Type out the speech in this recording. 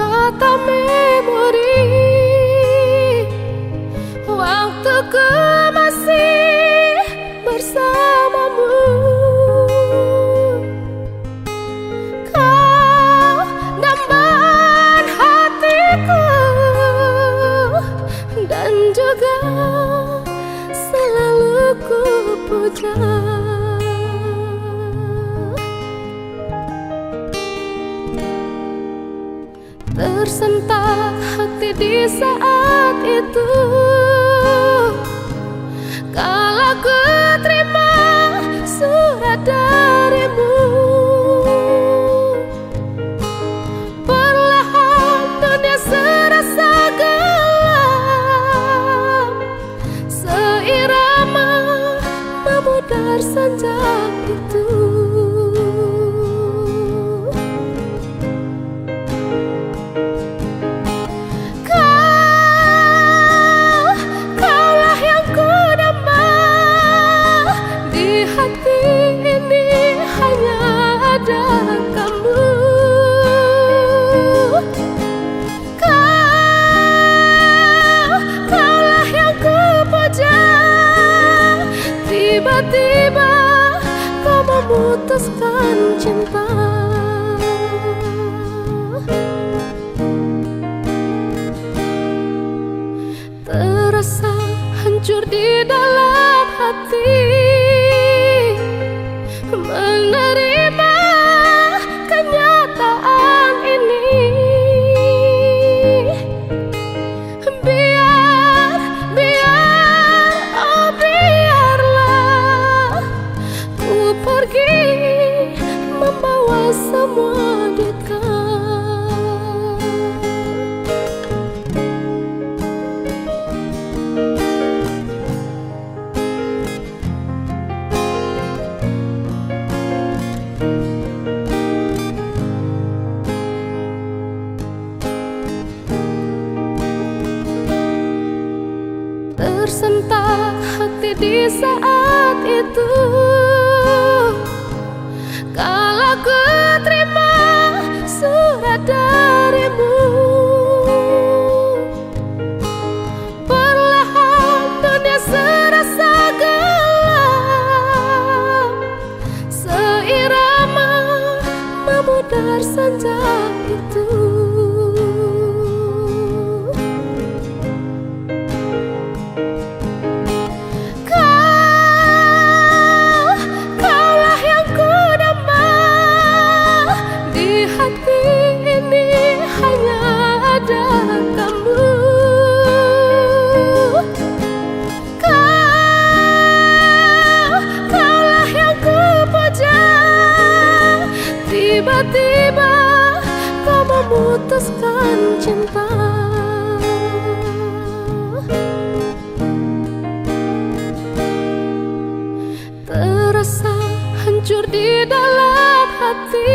mata memori. Waktuku masih bersamamu. Kau nambahan hatiku Dan juga selalu ku puja Tersentak hati di saat itu. Kalau ku terima surat darimu Perlahan dunia serasa gelap. Seirama memudar senja itu Tiba-tiba kau memutuskan cinta. Terasa hancur di dalam hati Tersentak hati di saat itu. Kalau ku terima surat darimu Perlahan dunia serasa gelap. Seirama memudar senja itu memutuskan cinta. Terasa hancur di dalam hati